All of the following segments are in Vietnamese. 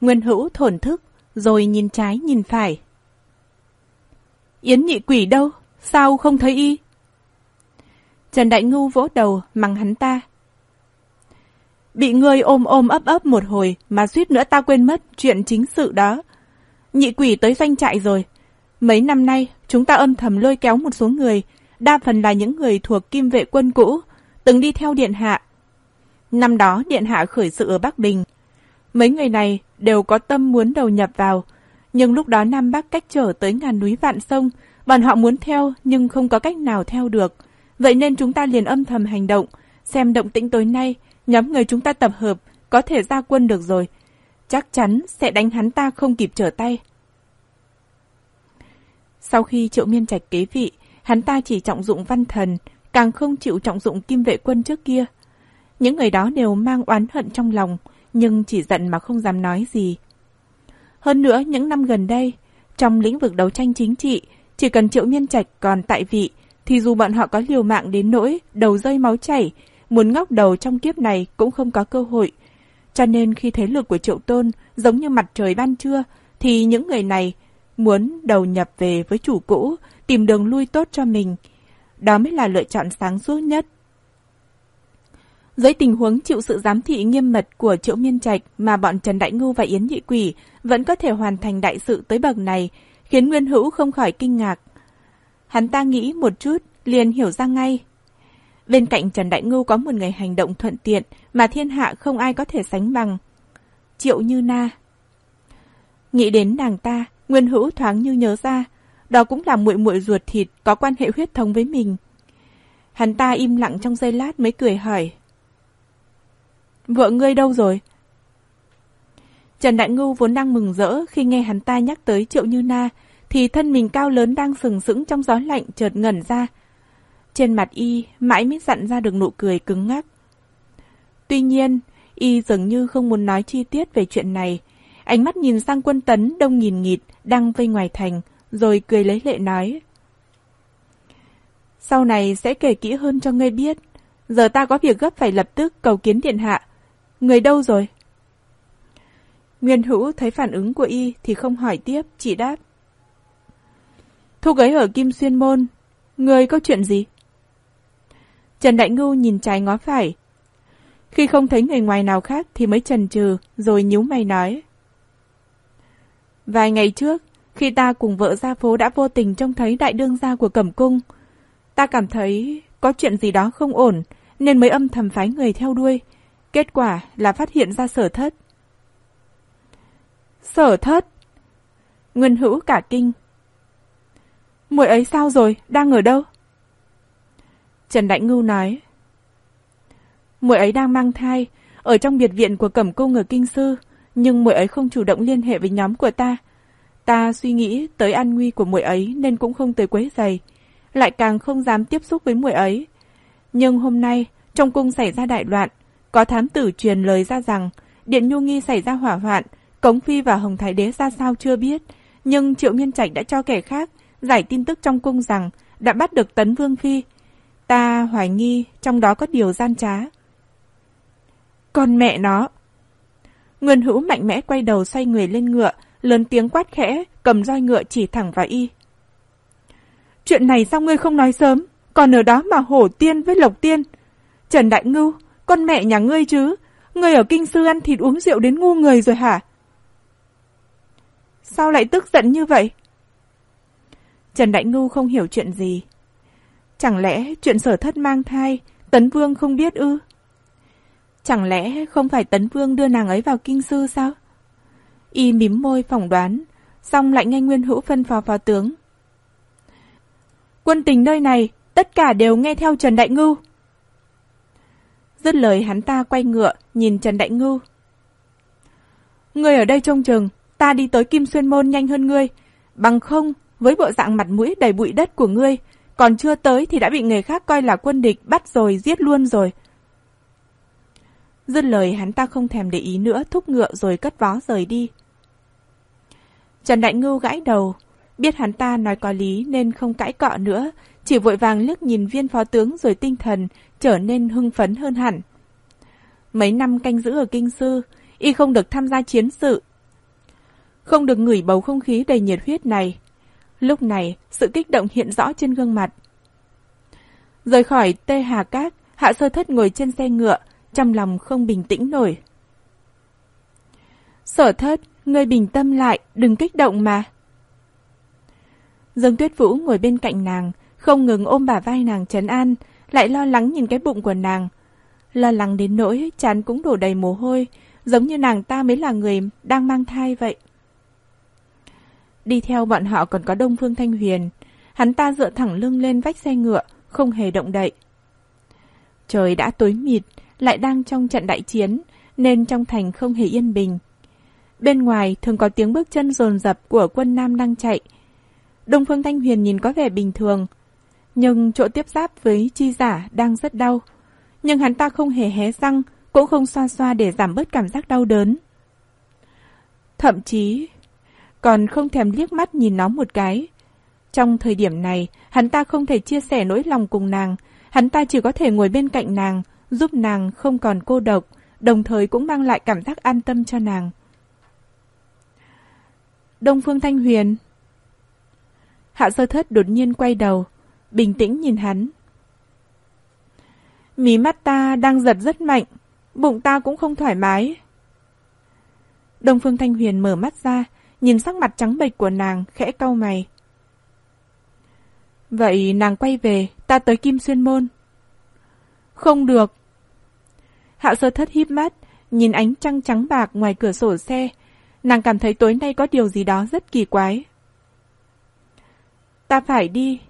Nguyên Hữu thổn thức, rồi nhìn trái nhìn phải. Yến nhị quỷ đâu? Sao không thấy y? Trần Đại Ngưu vỗ đầu, mắng hắn ta. Bị ngươi ôm ôm ấp ấp một hồi mà suýt nữa ta quên mất chuyện chính sự đó. Nhị quỷ tới doanh trại rồi. Mấy năm nay, chúng ta âm thầm lôi kéo một số người, đa phần là những người thuộc kim vệ quân cũ, từng đi theo Điện Hạ. Năm đó Điện Hạ khởi sự ở Bắc Bình. Mấy người này đều có tâm muốn đầu nhập vào, nhưng lúc đó Nam Bắc cách trở tới ngàn núi vạn sông, bọn họ muốn theo nhưng không có cách nào theo được. Vậy nên chúng ta liền âm thầm hành động, xem động tĩnh tối nay, nhóm người chúng ta tập hợp, có thể ra quân được rồi. Chắc chắn sẽ đánh hắn ta không kịp trở tay. Sau khi triệu miên trạch kế vị, hắn ta chỉ trọng dụng văn thần, càng không chịu trọng dụng kim vệ quân trước kia. Những người đó đều mang oán hận trong lòng, nhưng chỉ giận mà không dám nói gì. Hơn nữa, những năm gần đây, trong lĩnh vực đấu tranh chính trị, chỉ cần triệu nhân trạch còn tại vị, thì dù bọn họ có liều mạng đến nỗi đầu rơi máu chảy, muốn ngóc đầu trong kiếp này cũng không có cơ hội. Cho nên khi thế lực của triệu tôn giống như mặt trời ban trưa, thì những người này muốn đầu nhập về với chủ cũ, tìm đường lui tốt cho mình. Đó mới là lựa chọn sáng suốt nhất. Dưới tình huống chịu sự giám thị nghiêm mật của Triệu Miên Trạch mà bọn Trần Đại Ngưu và Yến Nhị Quỷ vẫn có thể hoàn thành đại sự tới bậc này, khiến Nguyên Hữu không khỏi kinh ngạc. Hắn ta nghĩ một chút, liền hiểu ra ngay. Bên cạnh Trần Đại Ngưu có một người hành động thuận tiện mà thiên hạ không ai có thể sánh bằng. Triệu Như Na Nghĩ đến nàng ta, Nguyên Hữu thoáng như nhớ ra, đó cũng là muội muội ruột thịt có quan hệ huyết thống với mình. Hắn ta im lặng trong giây lát mới cười hỏi. Vợ ngươi đâu rồi? Trần Đại Ngưu vốn đang mừng rỡ khi nghe hắn ta nhắc tới Triệu Như Na, thì thân mình cao lớn đang sừng sững trong gió lạnh chợt ngẩn ra. Trên mặt y mãi mới dặn ra được nụ cười cứng ngắc. Tuy nhiên, y dường như không muốn nói chi tiết về chuyện này. Ánh mắt nhìn sang quân tấn đông nghìn nghịt đang vây ngoài thành, rồi cười lấy lệ nói. Sau này sẽ kể kỹ hơn cho ngươi biết. Giờ ta có việc gấp phải lập tức cầu kiến điện hạ. Người đâu rồi? Nguyên Hữu thấy phản ứng của y thì không hỏi tiếp, chỉ đáp. Thu gấy ở Kim Xuyên Môn. Người có chuyện gì? Trần Đại Ngưu nhìn trái ngó phải. Khi không thấy người ngoài nào khác thì mới trần trừ, rồi nhíu mày nói. Vài ngày trước, khi ta cùng vợ ra phố đã vô tình trông thấy đại đương gia của Cẩm Cung, ta cảm thấy có chuyện gì đó không ổn, nên mới âm thầm phái người theo đuôi. Kết quả là phát hiện ra sở thất. Sở thất? Nguyên hữu cả kinh. Muội ấy sao rồi? Đang ở đâu? Trần Đại Ngưu nói. Muội ấy đang mang thai, ở trong biệt viện của Cẩm Cung ở Kinh Sư, nhưng muội ấy không chủ động liên hệ với nhóm của ta. Ta suy nghĩ tới an nguy của muội ấy nên cũng không tới quấy giày, lại càng không dám tiếp xúc với muội ấy. Nhưng hôm nay, trong cung xảy ra đại loạn, có thám tử truyền lời ra rằng Điện Nhu Nghi xảy ra hỏa hoạn, Cống Phi và Hồng Thái Đế ra sao chưa biết, nhưng Triệu Miên Trạch đã cho kẻ khác giải tin tức trong cung rằng đã bắt được Tấn Vương Phi. Ta hoài nghi trong đó có điều gian trá. Con mẹ nó! Nguyên Hữu mạnh mẽ quay đầu xoay người lên ngựa, lớn tiếng quát khẽ, cầm roi ngựa chỉ thẳng vào y. Chuyện này sao ngươi không nói sớm, còn ở đó mà hổ tiên với lộc tiên. Trần Đại Ngưu, con mẹ nhà ngươi chứ, ngươi ở kinh sư ăn thịt uống rượu đến ngu người rồi hả? Sao lại tức giận như vậy? Trần Đại Ngưu không hiểu chuyện gì. Chẳng lẽ chuyện sở thất mang thai, Tấn Vương không biết ư? Chẳng lẽ không phải Tấn Vương đưa nàng ấy vào kinh sư sao? Y mím môi phỏng đoán, xong lại nghe Nguyên Hữu phân phó phó tướng. Quân tình nơi này, tất cả đều nghe theo Trần Đại Ngưu. Dứt lời hắn ta quay ngựa, nhìn Trần Đại Ngưu. Ngươi ở đây trông chừng, ta đi tới Kim Xuyên Môn nhanh hơn ngươi. Bằng không, với bộ dạng mặt mũi đầy bụi đất của ngươi, còn chưa tới thì đã bị người khác coi là quân địch bắt rồi, giết luôn rồi. Dứt lời hắn ta không thèm để ý nữa, thúc ngựa rồi cất vó rời đi. Trần Đại Ngưu gãi đầu, biết hắn ta nói có lý nên không cãi cọ nữa, chỉ vội vàng liếc nhìn viên phó tướng rồi tinh thần trở nên hưng phấn hơn hẳn. Mấy năm canh giữ ở kinh sư, y không được tham gia chiến sự, không được ngửi bầu không khí đầy nhiệt huyết này. Lúc này, sự kích động hiện rõ trên gương mặt. Rời khỏi Tê Hà Cát, Hạ Sơ Thất ngồi trên xe ngựa, trong lòng không bình tĩnh nổi. Sở thất, ngươi bình tâm lại, đừng kích động mà. Dương Tuyết Vũ ngồi bên cạnh nàng, không ngừng ôm bà vai nàng trấn an, lại lo lắng nhìn cái bụng của nàng. Lo lắng đến nỗi chán cũng đổ đầy mồ hôi, giống như nàng ta mới là người đang mang thai vậy. Đi theo bọn họ còn có Đông Phương Thanh Huyền, hắn ta dựa thẳng lưng lên vách xe ngựa, không hề động đậy. Trời đã tối mịt, lại đang trong trận đại chiến, nên trong thành không hề yên bình. Bên ngoài thường có tiếng bước chân rồn rập của quân Nam đang chạy. Đông Phương Thanh Huyền nhìn có vẻ bình thường, nhưng chỗ tiếp giáp với chi giả đang rất đau. Nhưng hắn ta không hề hé răng, cũng không xoa xoa để giảm bớt cảm giác đau đớn. Thậm chí, còn không thèm liếc mắt nhìn nó một cái. Trong thời điểm này, hắn ta không thể chia sẻ nỗi lòng cùng nàng, hắn ta chỉ có thể ngồi bên cạnh nàng, giúp nàng không còn cô độc, đồng thời cũng mang lại cảm giác an tâm cho nàng. Đông Phương Thanh Huyền Hạ sơ thất đột nhiên quay đầu, bình tĩnh nhìn hắn. Mí mắt ta đang giật rất mạnh, bụng ta cũng không thoải mái. Đông Phương Thanh Huyền mở mắt ra, nhìn sắc mặt trắng bệch của nàng, khẽ cau mày. Vậy nàng quay về, ta tới Kim Xuyên Môn. Không được. Hạ sơ thất híp mắt, nhìn ánh trăng trắng bạc ngoài cửa sổ xe. Nàng cảm thấy tối nay có điều gì đó rất kỳ quái. Ta phải đi.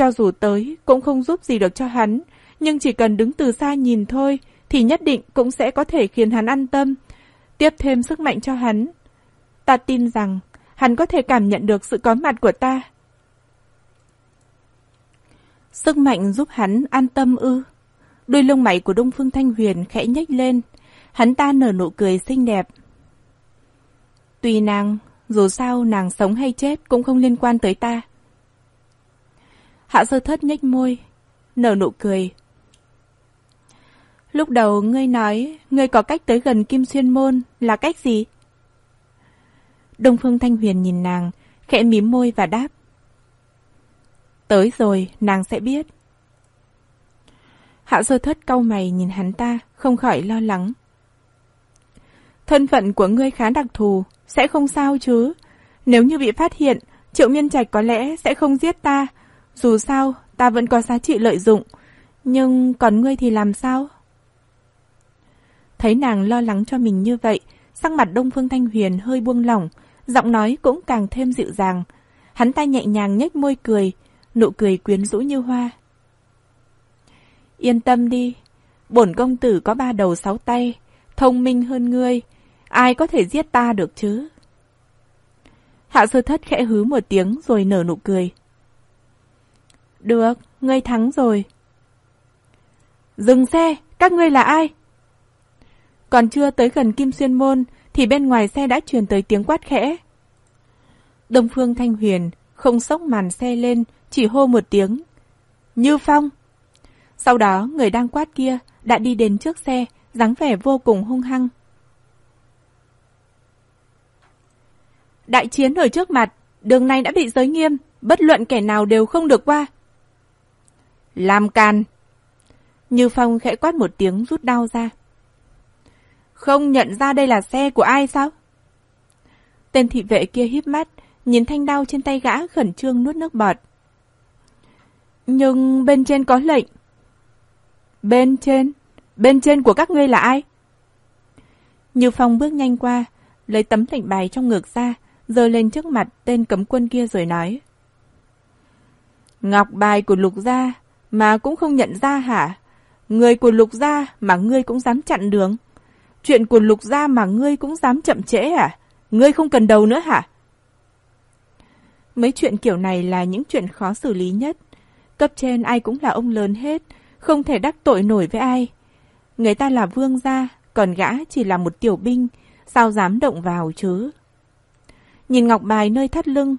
Cho dù tới, cũng không giúp gì được cho hắn. Nhưng chỉ cần đứng từ xa nhìn thôi, thì nhất định cũng sẽ có thể khiến hắn an tâm. Tiếp thêm sức mạnh cho hắn. Ta tin rằng, hắn có thể cảm nhận được sự có mặt của ta. Sức mạnh giúp hắn an tâm ư. Đôi lông mày của Đông Phương Thanh Huyền khẽ nhếch lên. Hắn ta nở nụ cười xinh đẹp. Tùy nàng, dù sao nàng sống hay chết cũng không liên quan tới ta. Hạ sơ thất nhếch môi, nở nụ cười. Lúc đầu ngươi nói ngươi có cách tới gần Kim Xuyên Môn là cách gì? Đông Phương Thanh Huyền nhìn nàng, khẽ mím môi và đáp. Tới rồi, nàng sẽ biết. Hạ sơ thất cau mày nhìn hắn ta, không khỏi lo lắng. Thân phận của ngươi khá đặc thù, sẽ không sao chứ. Nếu như bị phát hiện, Triệu Miên Trạch có lẽ sẽ không giết ta. Dù sao, ta vẫn có giá trị lợi dụng. Nhưng còn ngươi thì làm sao? Thấy nàng lo lắng cho mình như vậy, sắc mặt Đông Phương Thanh Huyền hơi buông lỏng, giọng nói cũng càng thêm dịu dàng. Hắn ta nhẹ nhàng nhếch môi cười, nụ cười quyến rũ như hoa. Yên tâm đi, bổn công tử có ba đầu sáu tay, thông minh hơn ngươi, ai có thể giết ta được chứ? Hạ sơ thất khẽ hứ một tiếng rồi nở nụ cười. Được, ngươi thắng rồi. Dừng xe, các ngươi là ai? Còn chưa tới gần Kim Xuyên Môn thì bên ngoài xe đã truyền tới tiếng quát khẽ. Đông Phương Thanh Huyền không sốc màn xe lên, chỉ hô một tiếng. Như Phong! Sau đó người đang quát kia đã đi đến trước xe, dáng vẻ vô cùng hung hăng. Đại chiến ở trước mặt, đường này đã bị giới nghiêm, bất luận kẻ nào đều không được qua. Làm can! Như Phong khẽ quát một tiếng rút đau ra. Không nhận ra đây là xe của ai sao? Tên thị vệ kia híp mắt, nhìn thanh đao trên tay gã khẩn trương nuốt nước bọt. Nhưng bên trên có lệnh. Bên trên? Bên trên của các ngươi là ai? Như Phong bước nhanh qua, lấy tấm lệnh bài trong ngực ra, giơ lên trước mặt tên cấm quân kia rồi nói. Ngọc bài của lục gia mà cũng không nhận ra hả? Người của lục gia mà ngươi cũng dám chặn đường. Chuyện của lục gia mà ngươi cũng dám chậm trễ à? Ngươi không cần đầu nữa hả? Mấy chuyện kiểu này là những chuyện khó xử lý nhất. Cấp trên ai cũng là ông lớn hết, không thể đắc tội nổi với ai. Người ta là vương gia, còn gã chỉ là một tiểu binh, sao dám động vào chứ? Nhìn ngọc bài nơi thắt lưng,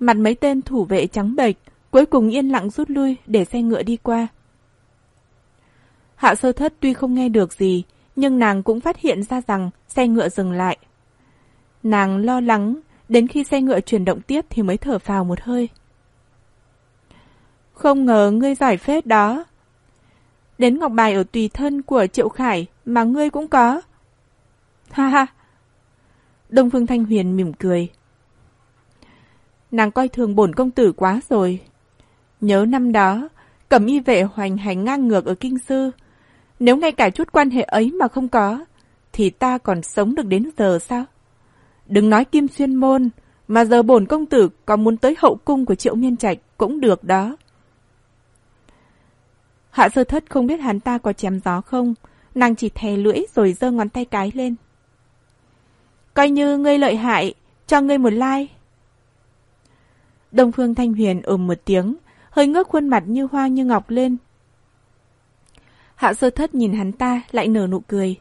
mặt mấy tên thủ vệ trắng bệch, cuối cùng yên lặng rút lui để xe ngựa đi qua. Hạ sơ thất tuy không nghe được gì, nhưng nàng cũng phát hiện ra rằng xe ngựa dừng lại. Nàng lo lắng, đến khi xe ngựa chuyển động tiếp thì mới thở phào một hơi. Không ngờ ngươi giỏi phết đó. Đến ngọc bài ở tùy thân của Triệu Khải mà ngươi cũng có. Ha ha. Đông Phương Thanh Huyền mỉm cười. Nàng coi thường bổn công tử quá rồi. Nhớ năm đó, cẩm y vệ hoành hành ngang ngược ở Kinh Sư. Nếu ngay cả chút quan hệ ấy mà không có, thì ta còn sống được đến giờ sao? Đừng nói kim xuyên môn, mà giờ bổn công tử có muốn tới hậu cung của triệu miên trạch cũng được đó. Hạ sơ thất không biết hắn ta có chém gió không, nàng chỉ thè lưỡi rồi giơ ngón tay cái lên. Coi như ngươi lợi hại, cho ngươi một like. Đông Phương Thanh Huyền ồm một tiếng, hơi ngước khuôn mặt như hoa như ngọc lên. Hạ sơ thất nhìn hắn ta lại nở nụ cười.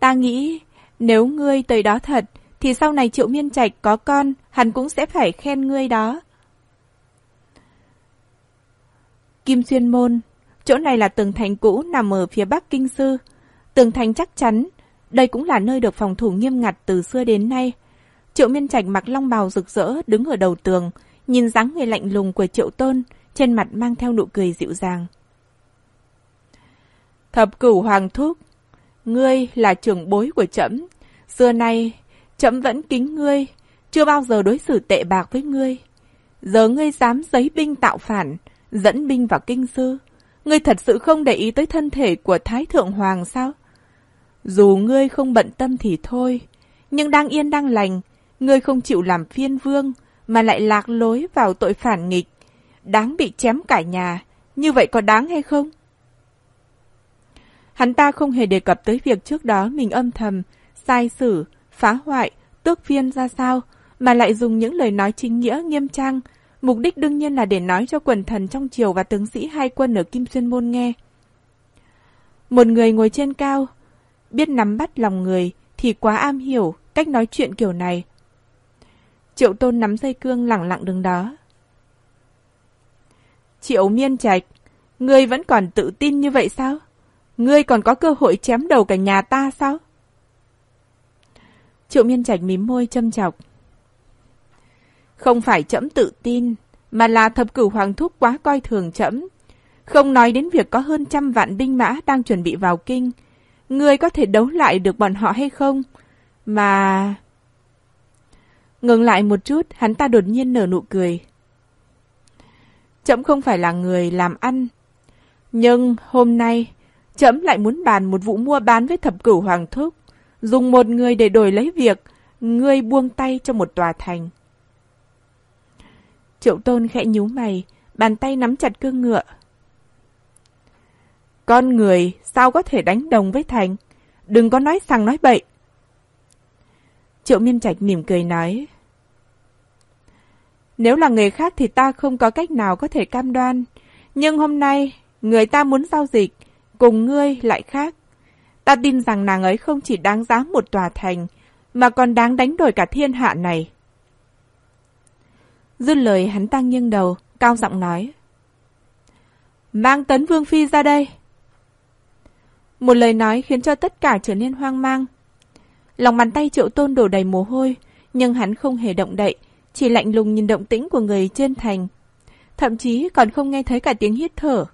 Ta nghĩ, nếu ngươi tới đó thật, thì sau này Triệu Miên Trạch có con, hắn cũng sẽ phải khen ngươi đó. Kim Xuyên Môn, chỗ này là tường thành cũ nằm ở phía bắc Kinh Sư. Tường thành chắc chắn, đây cũng là nơi được phòng thủ nghiêm ngặt từ xưa đến nay. Triệu Miên Trạch mặc long bào rực rỡ đứng ở đầu tường, nhìn dáng người lạnh lùng của Triệu Tôn, trên mặt mang theo nụ cười dịu dàng. Thập cửu hoàng thúc, ngươi là trưởng bối của trẫm, xưa nay trẫm vẫn kính ngươi, chưa bao giờ đối xử tệ bạc với ngươi. Giờ ngươi dám giấy binh tạo phản, dẫn binh vào kinh sư, ngươi thật sự không để ý tới thân thể của Thái Thượng Hoàng sao? Dù ngươi không bận tâm thì thôi, nhưng đang yên đang lành, ngươi không chịu làm phiên vương, mà lại lạc lối vào tội phản nghịch, đáng bị chém cả nhà, như vậy có đáng hay không? Hắn ta không hề đề cập tới việc trước đó mình âm thầm, sai xử, phá hoại, tước phiên ra sao, mà lại dùng những lời nói chính nghĩa nghiêm trang, mục đích đương nhiên là để nói cho quần thần trong triều và tướng sĩ hai quân ở Kim Xuyên Môn nghe. Một người ngồi trên cao, biết nắm bắt lòng người thì quá am hiểu cách nói chuyện kiểu này. Triệu Tôn nắm dây cương lặng lặng đứng đó. Triệu Miên Trạch, ngươi vẫn còn tự tin như vậy sao? Ngươi còn có cơ hội chém đầu cả nhà ta sao? Triệu Miên Trạch mím môi châm chọc. Không phải chậm tự tin, mà là thập cửu hoàng thúc quá coi thường chậm. Không nói đến việc có hơn trăm vạn binh mã đang chuẩn bị vào kinh. Ngươi có thể đấu lại được bọn họ hay không? Mà... Ngừng lại một chút, hắn ta đột nhiên nở nụ cười. Chậm không phải là người làm ăn. Nhưng hôm nay, chậm lại muốn bàn một vụ mua bán với thập cửu hoàng thúc. Dùng một người để đổi lấy việc, ngươi buông tay cho một tòa thành. Triệu tôn khẽ nhíu mày, bàn tay nắm chặt cương ngựa. Con người sao có thể đánh đồng với thành? Đừng có nói sằng nói bậy. Triệu miên trạch mỉm cười nói. Nếu là người khác thì ta không có cách nào có thể cam đoan. Nhưng hôm nay, người ta muốn giao dịch, cùng ngươi lại khác. Ta tin rằng nàng ấy không chỉ đáng giá một tòa thành, mà còn đáng đánh đổi cả thiên hạ này. Dứt lời hắn ta nghiêng đầu, cao giọng nói. Mang tấn vương phi ra đây. Một lời nói khiến cho tất cả trở nên hoang mang. Lòng bàn tay triệu tôn đổ đầy mồ hôi, nhưng hắn không hề động đậy, chỉ lạnh lùng nhìn động tĩnh của người trên thành. Thậm chí còn không nghe thấy cả tiếng hít thở.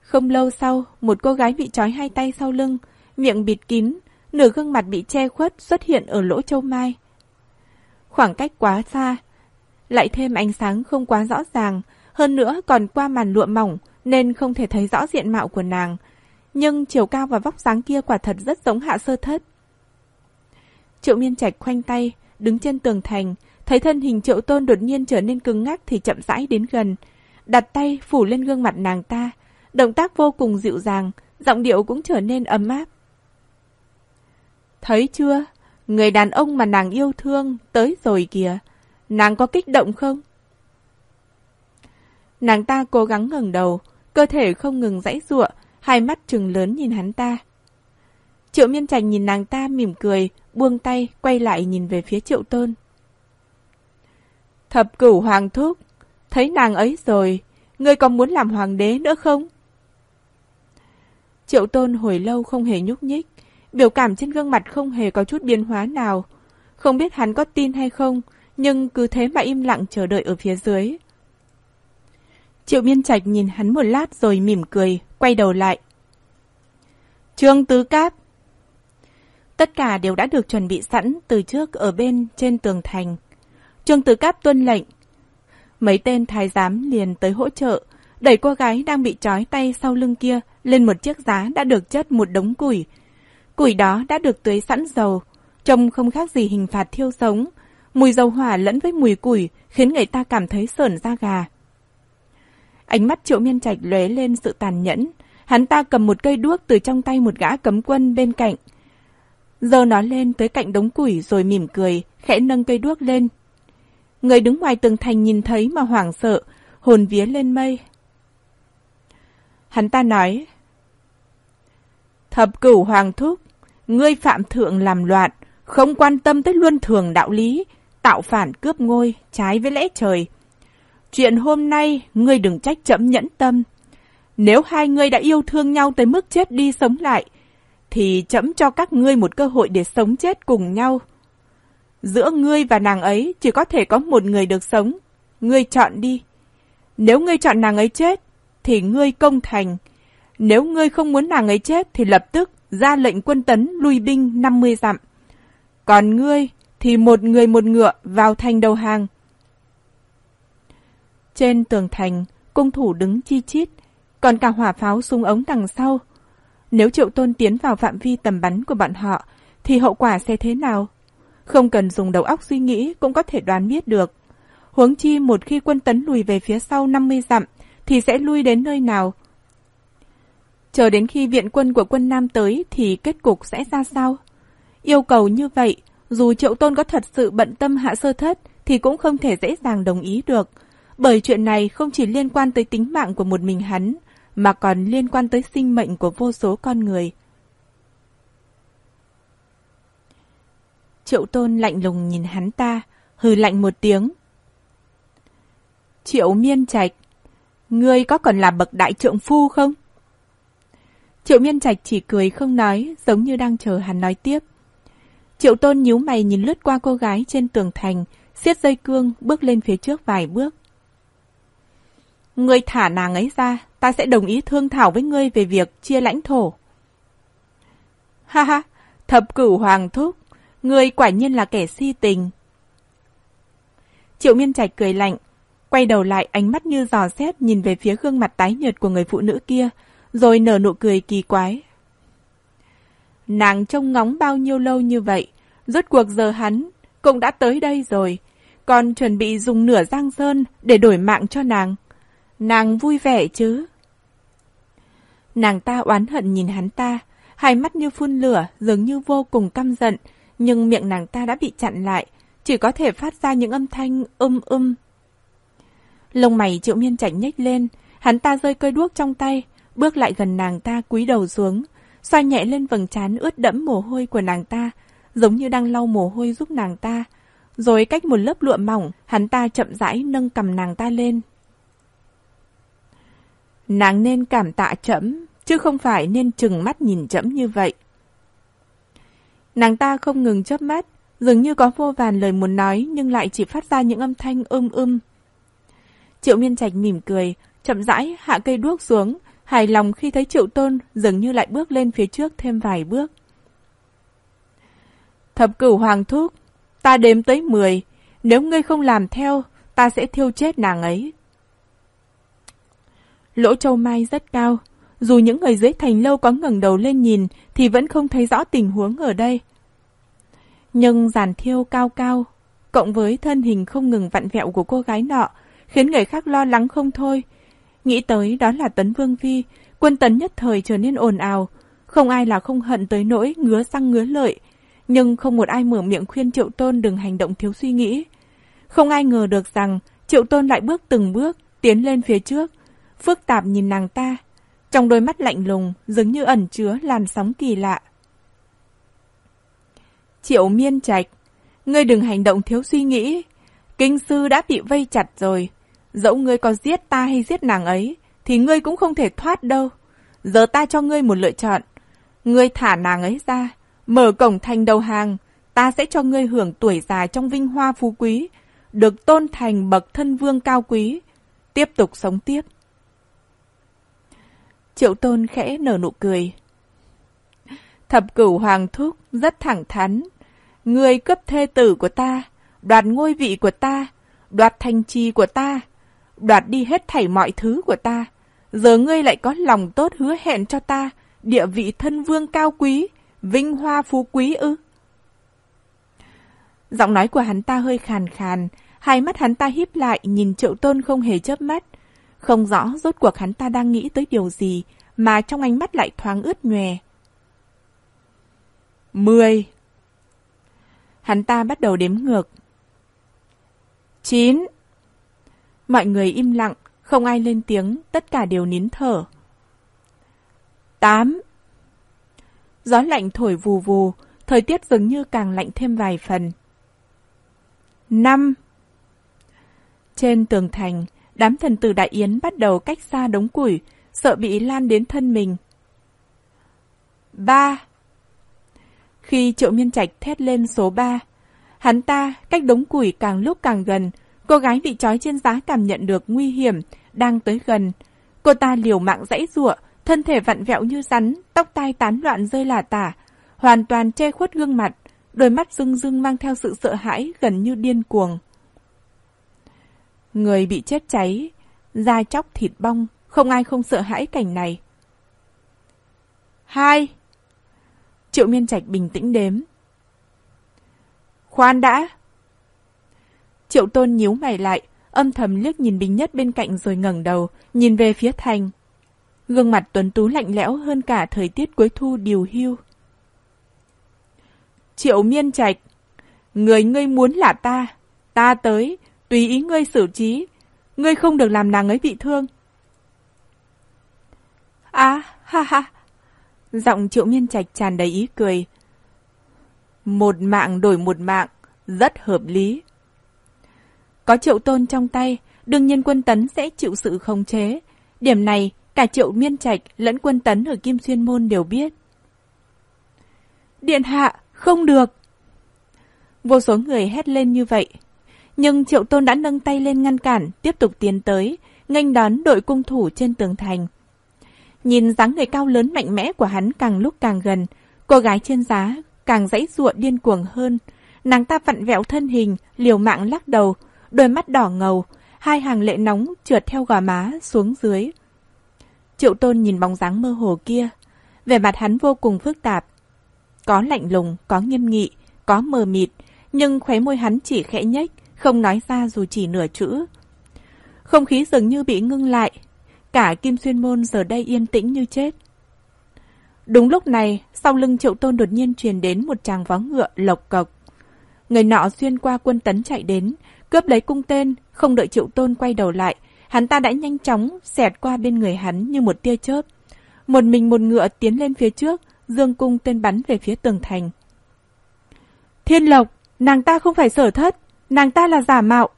Không lâu sau, một cô gái bị trói hai tay sau lưng, miệng bịt kín, nửa gương mặt bị che khuất xuất hiện ở lỗ châu mai. Khoảng cách quá xa, lại thêm ánh sáng không quá rõ ràng, hơn nữa còn qua màn lụa mỏng nên không thể thấy rõ diện mạo của nàng. Nhưng chiều cao và vóc dáng kia quả thật rất giống hạ sơ thất. Triệu miên trạch khoanh tay, đứng trên tường thành, thấy thân hình triệu tôn đột nhiên trở nên cứng ngắc thì chậm rãi đến gần. Đặt tay phủ lên gương mặt nàng ta, động tác vô cùng dịu dàng, giọng điệu cũng trở nên ấm áp. Thấy chưa? Người đàn ông mà nàng yêu thương tới rồi kìa. Nàng có kích động không? Nàng ta cố gắng ngẩng đầu, cơ thể không ngừng dãy giụa, hai mắt trừng lớn nhìn hắn ta. Triệu miên trạch nhìn nàng ta mỉm cười, buông tay, quay lại nhìn về phía triệu tôn. Thập cửu hoàng thúc, thấy nàng ấy rồi, ngươi còn muốn làm hoàng đế nữa không? Triệu tôn hồi lâu không hề nhúc nhích, biểu cảm trên gương mặt không hề có chút biến hóa nào. Không biết hắn có tin hay không, nhưng cứ thế mà im lặng chờ đợi ở phía dưới. Triệu Miên Trạch nhìn hắn một lát rồi mỉm cười, quay đầu lại. Trương Tứ Cáp Tất cả đều đã được chuẩn bị sẵn từ trước ở bên trên tường thành. Trương Tử Cáp tuân lệnh. Mấy tên thái giám liền tới hỗ trợ, đẩy cô gái đang bị trói tay sau lưng kia lên một chiếc giá đã được chất một đống củi. Củi đó đã được tưới sẵn dầu, trông không khác gì hình phạt thiêu sống. Mùi dầu hỏa lẫn với mùi củi khiến người ta cảm thấy sởn da gà. Ánh mắt triệu miên trạch lóe lên sự tàn nhẫn. Hắn ta cầm một cây đuốc từ trong tay một gã cấm quân bên cạnh. Giờ nó lên tới cạnh đống củi rồi mỉm cười, khẽ nâng cây đuốc lên. Người đứng ngoài tường thành nhìn thấy mà hoảng sợ, hồn vía lên mây. Hắn ta nói, Thập cửu hoàng thúc, ngươi phạm thượng làm loạn, không quan tâm tới luân thường đạo lý, tạo phản cướp ngôi, trái với lẽ trời. Chuyện hôm nay, ngươi đừng trách chậm nhẫn tâm. Nếu hai ngươi đã yêu thương nhau tới mức chết đi sống lại, thì chậm cho các ngươi một cơ hội để sống chết cùng nhau. Giữa ngươi và nàng ấy chỉ có thể có một người được sống. Ngươi chọn đi. Nếu ngươi chọn nàng ấy chết, thì ngươi công thành. Nếu ngươi không muốn nàng ấy chết thì lập tức ra lệnh quân tấn lui binh 50 dặm. Còn ngươi thì một người một ngựa vào thành đầu hàng. Trên tường thành, cung thủ đứng chi chít, còn cả hỏa pháo súng ống đằng sau. Nếu triệu tôn tiến vào phạm vi tầm bắn của bọn họ, thì hậu quả sẽ thế nào? Không cần dùng đầu óc suy nghĩ cũng có thể đoán biết được. Huống chi một khi quân tấn lùi về phía sau 50 dặm, thì sẽ lui đến nơi nào? Chờ đến khi viện quân của quân Nam tới thì kết cục sẽ ra sao? Yêu cầu như vậy, dù Triệu Tôn có thật sự bận tâm hạ sơ thất thì cũng không thể dễ dàng đồng ý được. Bởi chuyện này không chỉ liên quan tới tính mạng của một mình hắn, mà còn liên quan tới sinh mệnh của vô số con người. Triệu Tôn lạnh lùng nhìn hắn ta, hừ lạnh một tiếng. Triệu Miên Trạch, ngươi có còn là bậc đại trượng phu không? Triệu Miên Trạch chỉ cười không nói, giống như đang chờ hắn nói tiếp. Triệu Tôn nhíu mày nhìn lướt qua cô gái trên tường thành, siết dây cương, bước lên phía trước vài bước. Ngươi thả nàng ấy ra, ta sẽ đồng ý thương thảo với ngươi về việc chia lãnh thổ. Ha ha, thập cửu hoàng thúc, người quả nhiên là kẻ si tình. Triệu Miên Trạch cười lạnh, quay đầu lại ánh mắt như giò xét nhìn về phía gương mặt tái nhợt của người phụ nữ kia, rồi nở nụ cười kỳ quái. Nàng trông ngóng bao nhiêu lâu như vậy, rốt cuộc giờ hắn cũng đã tới đây rồi, còn chuẩn bị dùng nửa giang sơn để đổi mạng cho nàng. Nàng vui vẻ chứ? Nàng ta oán hận nhìn hắn ta, hai mắt như phun lửa, dường như vô cùng căm giận, nhưng miệng nàng ta đã bị chặn lại, chỉ có thể phát ra những âm thanh um um. Lông mày triệu miên chảnh nhếch lên, hắn ta rơi cây đuốc trong tay, bước lại gần nàng ta cúi đầu xuống, xoay nhẹ lên vầng trán ướt đẫm mồ hôi của nàng ta, giống như đang lau mồ hôi giúp nàng ta. Rồi cách một lớp lụa mỏng, hắn ta chậm rãi nâng cầm nàng ta lên. Nàng nên cảm tạ chậm, chứ không phải nên chừng mắt nhìn chậm như vậy. Nàng ta không ngừng chớp mắt, dường như có vô vàn lời muốn nói nhưng lại chỉ phát ra những âm thanh ưm ưm. Triệu miên trạch mỉm cười, chậm rãi hạ cây đuốc xuống, hài lòng khi thấy triệu tôn dường như lại bước lên phía trước thêm vài bước. Thập cửu hoàng thúc, ta đếm tới 10, nếu ngươi không làm theo, ta sẽ thiêu chết nàng ấy. Lỗ châu mai rất cao, dù những người dưới thành lâu có ngẩng đầu lên nhìn thì vẫn không thấy rõ tình huống ở đây. Nhưng giàn thiêu cao cao, cộng với thân hình không ngừng vặn vẹo của cô gái nọ, khiến người khác lo lắng không thôi. Nghĩ tới đó là Tấn Vương Phi, quân tấn nhất thời trở nên ồn ào. Không ai là không hận tới nỗi ngứa răng ngứa lợi, nhưng không một ai mở miệng khuyên Triệu Tôn đừng hành động thiếu suy nghĩ. Không ai ngờ được rằng Triệu Tôn lại bước từng bước, tiến lên phía trước, phức tạp nhìn nàng ta. Trong đôi mắt lạnh lùng, dường như ẩn chứa làn sóng kỳ lạ. Triệu miên trạch, ngươi đừng hành động thiếu suy nghĩ. Kinh sư đã bị vây chặt rồi. Dẫu ngươi có giết ta hay giết nàng ấy, thì ngươi cũng không thể thoát đâu. Giờ ta cho ngươi một lựa chọn. Ngươi thả nàng ấy ra, Mở cổng thành đầu hàng, ta sẽ cho ngươi hưởng tuổi già trong vinh hoa phú quý, được tôn thành bậc thân vương cao quý, tiếp tục sống tiếp. Triệu tôn khẽ nở nụ cười. Thập cửu hoàng thúc rất thẳng thắn. Ngươi cấp thê tử của ta, đoạt ngôi vị của ta, đoạt thành trì của ta, đoạt đi hết thảy mọi thứ của ta. Giờ ngươi lại có lòng tốt hứa hẹn cho ta, địa vị thân vương cao quý, vinh hoa phú quý ư. Giọng nói của hắn ta hơi khàn khàn, hai mắt hắn ta híp lại nhìn triệu tôn không hề chớp mắt. Không rõ rốt cuộc hắn ta đang nghĩ tới điều gì, mà trong ánh mắt lại thoáng ướt nhòe. Mười. Hắn ta bắt đầu đếm ngược. Chín. Mọi người im lặng, không ai lên tiếng, tất cả đều nín thở. Tám. Gió lạnh thổi vù vù, thời tiết dường như càng lạnh thêm vài phần. Năm. Trên tường thành, đám thần tử đại yến bắt đầu cách xa đống củi, sợ bị lan đến thân mình. Ba. Khi triệu miên trạch thét lên số ba, hắn ta cách đống củi càng lúc càng gần, cô gái bị trói trên giá cảm nhận được nguy hiểm, đang tới gần. Cô ta liều mạng dãy giụa, thân thể vặn vẹo như rắn, tóc tai tán loạn rơi lả tả, hoàn toàn che khuất gương mặt, đôi mắt rưng rưng mang theo sự sợ hãi gần như điên cuồng. Người bị chết cháy, da chóc thịt bong, không ai không sợ hãi cảnh này. Hai. Triệu Miên Trạch bình tĩnh đếm. Khoan đã. Triệu Tôn nhíu mày lại, âm thầm liếc nhìn Bình Nhất bên cạnh rồi ngẩng đầu, nhìn về phía thành. Gương mặt tuấn tú lạnh lẽo hơn cả thời tiết cuối thu điều hưu. Triệu Miên Trạch, người ngươi muốn là ta, ta tới, tùy ý ngươi xử trí, ngươi không được làm nàng ấy bị thương. À, ha ha. Giọng triệu miên trạch tràn đầy ý cười. Một mạng đổi một mạng, rất hợp lý. Có triệu tôn trong tay, đương nhiên quân tấn sẽ chịu sự khống chế. Điểm này, cả triệu miên trạch lẫn quân tấn ở Kim Xuyên Môn đều biết. Điện hạ, không được. Vô số người hét lên như vậy. Nhưng triệu tôn đã nâng tay lên ngăn cản, tiếp tục tiến tới, nghênh đón đội cung thủ trên tường thành. Nhìn dáng người cao lớn mạnh mẽ của hắn càng lúc càng gần, cô gái trên giá càng dãy ruộng điên cuồng hơn. Nàng ta vặn vẹo thân hình, liều mạng lắc đầu, đôi mắt đỏ ngầu, hai hàng lệ nóng trượt theo gò má xuống dưới. Triệu tôn nhìn bóng dáng mơ hồ kia, vẻ mặt hắn vô cùng phức tạp. Có lạnh lùng, có nghiêm nghị, có mờ mịt, nhưng khóe môi hắn chỉ khẽ nhếch, không nói ra dù chỉ nửa chữ. Không khí dường như bị ngưng lại, Cả Kim Xuyên Môn giờ đây yên tĩnh như chết. Đúng lúc này, sau lưng triệu tôn đột nhiên truyền đến một chàng vó ngựa lộc cộc. Người nọ xuyên qua quân tấn chạy đến, cướp lấy cung tên, không đợi triệu tôn quay đầu lại. Hắn ta đã nhanh chóng xẹt qua bên người hắn như một tia chớp. Một mình một ngựa tiến lên phía trước, dương cung tên bắn về phía tường thành. Thiên Lộc, nàng ta không phải sở thất, nàng ta là giả mạo.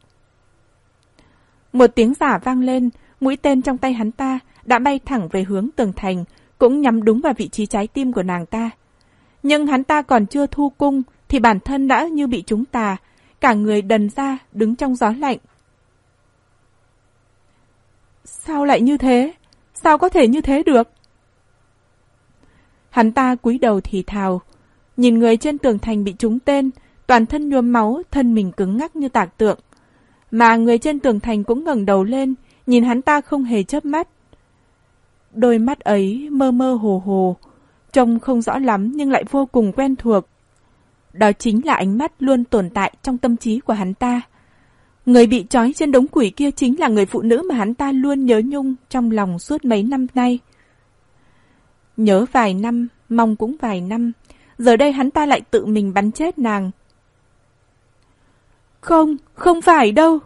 Một tiếng giả vang lên, Mũi tên trong tay hắn ta đã bay thẳng về hướng tường thành, cũng nhắm đúng vào vị trí trái tim của nàng ta. Nhưng hắn ta còn chưa thu cung, thì bản thân đã như bị trúng tà, cả người đần ra, đứng trong gió lạnh. Sao lại như thế? Sao có thể như thế được? Hắn ta cúi đầu thì thào, nhìn người trên tường thành bị trúng tên, toàn thân nhuốm máu, thân mình cứng ngắc như tạc tượng. Mà người trên tường thành cũng ngẩng đầu lên, nhìn hắn ta không hề chớp mắt. Đôi mắt ấy mơ mơ hồ hồ, trông không rõ lắm nhưng lại vô cùng quen thuộc. Đó chính là ánh mắt luôn tồn tại trong tâm trí của hắn ta. Người bị trói trên đống quỷ kia chính là người phụ nữ mà hắn ta luôn nhớ nhung trong lòng suốt mấy năm nay. Nhớ vài năm, mong cũng vài năm, giờ đây hắn ta lại tự mình bắn chết nàng. Không, không phải đâu.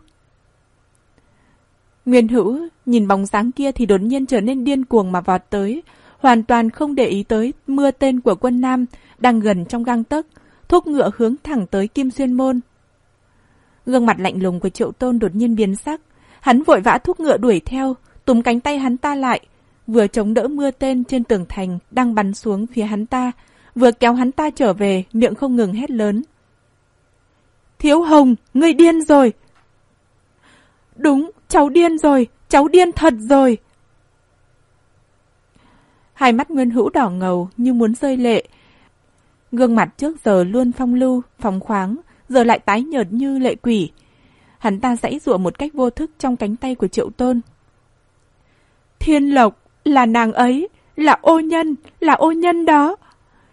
Nguyên Hữu nhìn bóng dáng kia thì đột nhiên trở nên điên cuồng mà vọt tới, hoàn toàn không để ý tới mưa tên của quân Nam đang gần trong gang tấc, thúc ngựa hướng thẳng tới Kim Xuyên Môn. Gương mặt lạnh lùng của Triệu Tôn đột nhiên biến sắc, hắn vội vã thúc ngựa đuổi theo, túm cánh tay hắn ta lại, vừa chống đỡ mưa tên trên tường thành đang bắn xuống phía hắn ta, vừa kéo hắn ta trở về, miệng không ngừng hét lớn. Thiếu Hồng, ngươi điên rồi! Đúng, cháu điên rồi, cháu điên thật rồi! Hai mắt Nguyên Hữu đỏ ngầu như muốn rơi lệ. Gương mặt trước giờ luôn phong lưu, phóng khoáng, giờ lại tái nhợt như lệ quỷ. Hắn ta dãy giụa một cách vô thức trong cánh tay của Triệu Tôn. Thiên Lộc, là nàng ấy, là ô nhân, là ô nhân đó.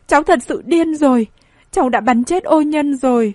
Cháu thật sự điên rồi, cháu đã bắn chết ô nhân rồi.